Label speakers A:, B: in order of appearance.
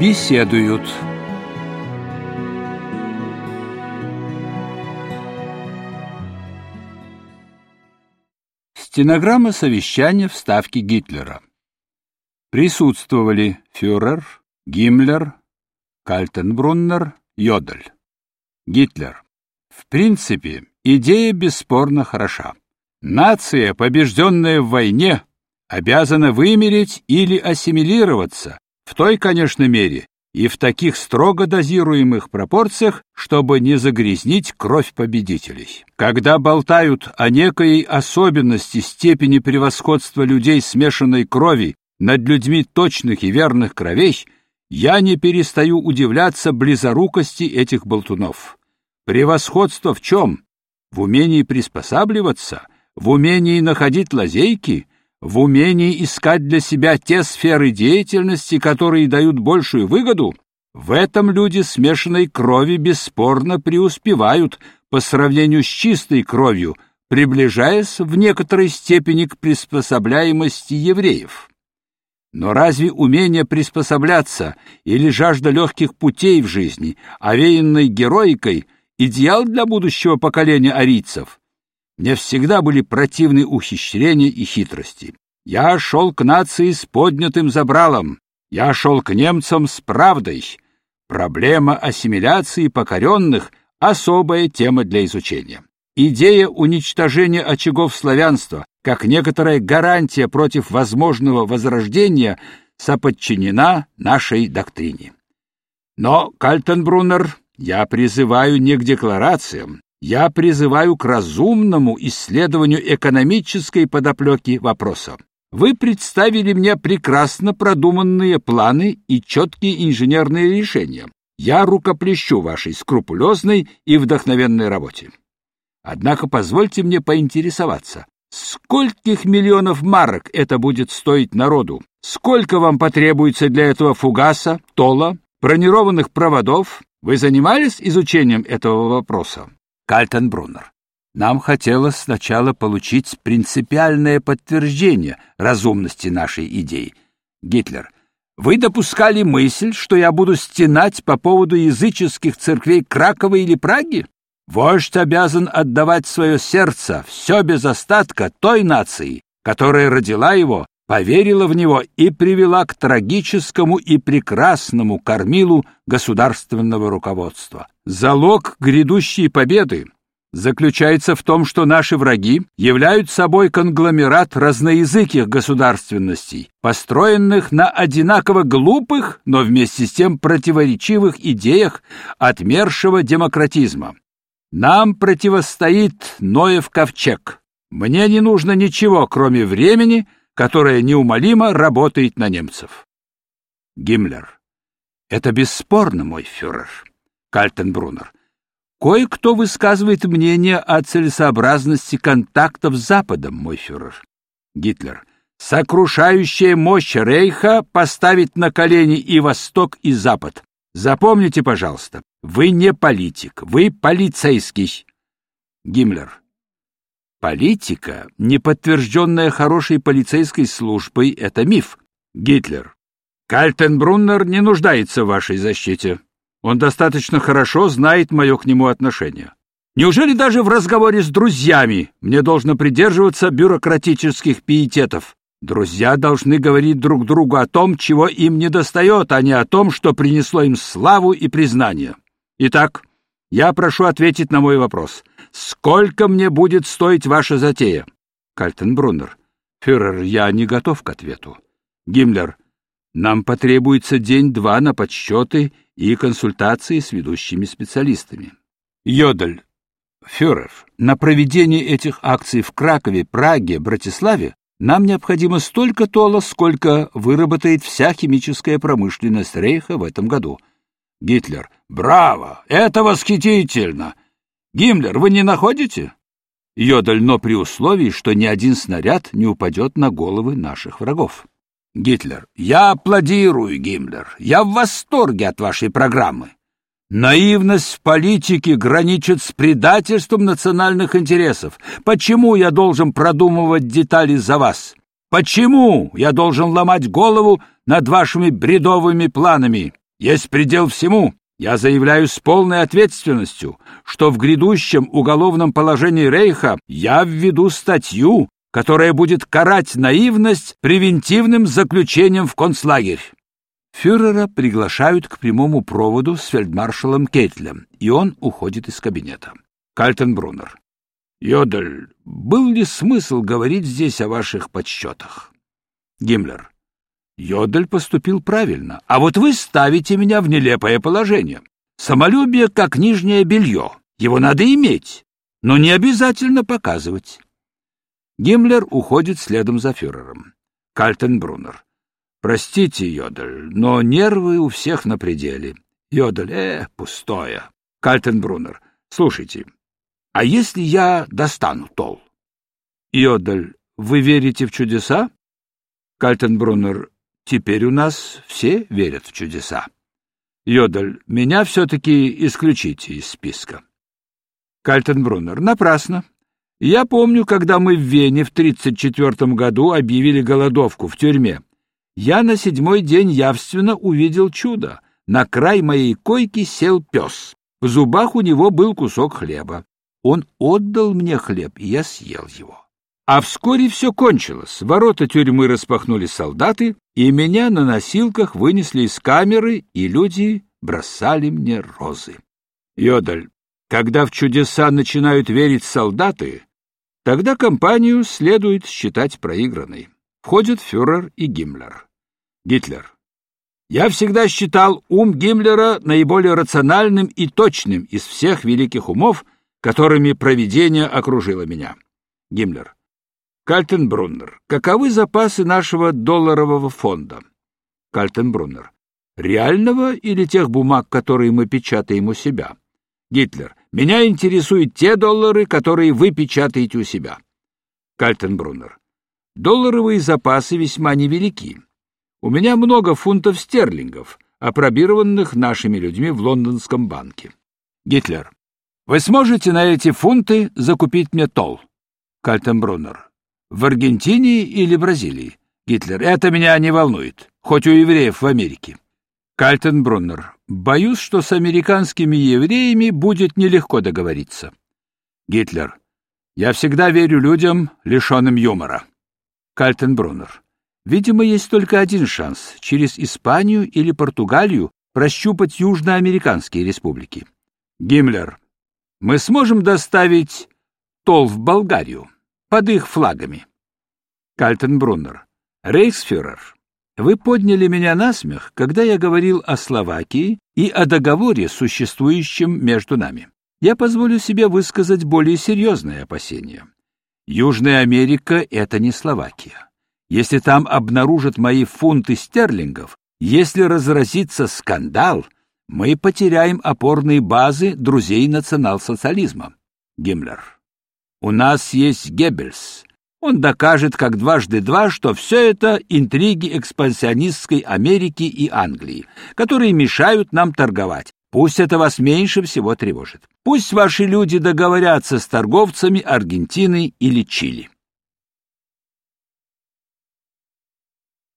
A: Беседуют. Стенограмма совещания в Ставке Гитлера. Присутствовали фюрер, Гиммлер, Кальтенбруннер, Йодель. Гитлер. В принципе, идея бесспорно хороша. Нация, побежденная в войне, обязана вымереть или ассимилироваться, в той, конечно, мере, и в таких строго дозируемых пропорциях, чтобы не загрязнить кровь победителей. Когда болтают о некой особенности степени превосходства людей смешанной крови над людьми точных и верных кровей, я не перестаю удивляться близорукости этих болтунов. Превосходство в чем? В умении приспосабливаться, в умении находить лазейки, в умении искать для себя те сферы деятельности, которые дают большую выгоду, в этом люди смешанной крови бесспорно преуспевают по сравнению с чистой кровью, приближаясь в некоторой степени к приспособляемости евреев. Но разве умение приспосабляться или жажда легких путей в жизни, овеянной героикой, идеал для будущего поколения арийцев? Мне всегда были противны ухищрения и хитрости. Я шел к нации с поднятым забралом. Я шел к немцам с правдой. Проблема ассимиляции покоренных — особая тема для изучения. Идея уничтожения очагов славянства, как некоторая гарантия против возможного возрождения, соподчинена нашей доктрине. Но, Кальтенбруннер, я призываю не к декларациям, я призываю к разумному исследованию экономической подоплеки вопроса. Вы представили мне прекрасно продуманные планы и четкие инженерные решения. Я рукоплещу вашей скрупулезной и вдохновенной работе. Однако позвольте мне поинтересоваться, скольких миллионов марок это будет стоить народу? Сколько вам потребуется для этого фугаса, тола, бронированных проводов? Вы занимались изучением этого вопроса? Кальтенбруннер. Нам хотелось сначала получить принципиальное подтверждение разумности нашей идеи. Гитлер. Вы допускали мысль, что я буду стенать по поводу языческих церквей Кракова или Праги? Вождь обязан отдавать свое сердце, все без остатка, той нации, которая родила его, поверила в него и привела к трагическому и прекрасному кормилу государственного руководства. Залог грядущей победы заключается в том, что наши враги являются собой конгломерат разноязыких государственностей, построенных на одинаково глупых, но вместе с тем противоречивых идеях отмершего демократизма. Нам противостоит Ноев ковчег. Мне не нужно ничего, кроме времени, которое неумолимо работает на немцев. Гиммлер. Это бесспорно, мой фюрер. Кальтенбруннер. Кое-кто высказывает мнение о целесообразности контактов с Западом, мой фюрер. Гитлер. Сокрушающая мощь Рейха поставит на колени и Восток, и Запад. Запомните, пожалуйста, вы не политик, вы полицейский. Гиммлер. Политика, не подтвержденная хорошей полицейской службой, это миф. Гитлер. Кальтенбруннер не нуждается в вашей защите. Он достаточно хорошо знает мое к нему отношение. Неужели даже в разговоре с друзьями мне должно придерживаться бюрократических пиететов? Друзья должны говорить друг другу о том, чего им недостает, а не о том, что принесло им славу и признание. Итак, я прошу ответить на мой вопрос. Сколько мне будет стоить ваша затея? Кальтенбруннер. Фюрер, я не готов к ответу. Гиммлер. Нам потребуется день-два на подсчеты и консультации с ведущими специалистами. Йодель. Фюрер, на проведение этих акций в Кракове, Праге, Братиславе нам необходимо столько тола, сколько выработает вся химическая промышленность Рейха в этом году. Гитлер. Браво! Это восхитительно! Гиммлер, вы не находите? Йодель, но при условии, что ни один снаряд не упадет на головы наших врагов. Гитлер. Я аплодирую, Гиммлер. Я в восторге от вашей программы. Наивность в политике граничит с предательством национальных интересов. Почему я должен продумывать детали за вас? Почему я должен ломать голову над вашими бредовыми планами? Есть предел всему. Я заявляю с полной ответственностью, что в грядущем уголовном положении Рейха я введу статью, которая будет карать наивность превентивным заключением в концлагерь. Фюрера приглашают к прямому проводу с фельдмаршалом Кейтлем, и он уходит из кабинета. Кальтенбруннер. Йодель, был ли смысл говорить здесь о ваших подсчетах? Гиммлер. Йодель поступил правильно, а вот вы ставите меня в нелепое положение. Самолюбие как нижнее белье. Его надо иметь, но не обязательно показывать. Гиммлер уходит следом за фюрером. Кальтенбруннер. Простите, Йодель, но нервы у всех на пределе. Йодель, э, пустое. Кальтенбруннер. Слушайте, а если я достану тол? Йодель, вы верите в чудеса? Кальтенбруннер. Теперь у нас все верят в чудеса. Йодель, меня все-таки исключите из списка. Кальтенбруннер. Напрасно. Я помню, когда мы в Вене в 34 году объявили голодовку в тюрьме. Я на седьмой день явственно увидел чудо. На край моей койки сел пес. В зубах у него был кусок хлеба. Он отдал мне хлеб, и я съел его. А вскоре все кончилось. Ворота тюрьмы распахнули солдаты, и меня на носилках вынесли из камеры, и люди бросали мне розы. Йодаль, когда в чудеса начинают верить солдаты, Тогда компанию следует считать проигранной. Входят фюрер и Гиммлер. Гитлер. Я всегда считал ум Гиммлера наиболее рациональным и точным из всех великих умов, которыми провидение окружило меня. Гиммлер. Кальтенбруннер. Каковы запасы нашего долларового фонда? Кальтенбруннер. Реального или тех бумаг, которые мы печатаем у себя? Гитлер. Меня интересуют те доллары, которые вы печатаете у себя. Кальтенбруннер. Долларовые запасы весьма невелики. У меня много фунтов стерлингов, опробированных нашими людьми в лондонском банке. Гитлер. Вы сможете на эти фунты закупить мне тол? Кальтенбруннер. В Аргентине или Бразилии? Гитлер. Это меня не волнует, хоть у евреев в Америке. Кальтенбруннер. Боюсь, что с американскими евреями будет нелегко договориться. Гитлер. Я всегда верю людям, лишенным юмора. Кальтенбруннер. Видимо, есть только один шанс — через Испанию или Португалию прощупать южноамериканские республики. Гиммлер. Мы сможем доставить тол в Болгарию под их флагами. Кальтенбруннер. Рейхсфюрер. Вы подняли меня на смех, когда я говорил о Словакии и о договоре, существующем между нами. Я позволю себе высказать более серьезные опасения. Южная Америка — это не Словакия. Если там обнаружат мои фунты стерлингов, если разразится скандал, мы потеряем опорные базы друзей национал-социализма. Гиммлер. У нас есть Геббельс, он докажет как дважды два, что все это интриги экспансионистской Америки и Англии, которые мешают нам торговать. Пусть это вас меньше всего тревожит. Пусть ваши люди договорятся с торговцами Аргентины или Чили.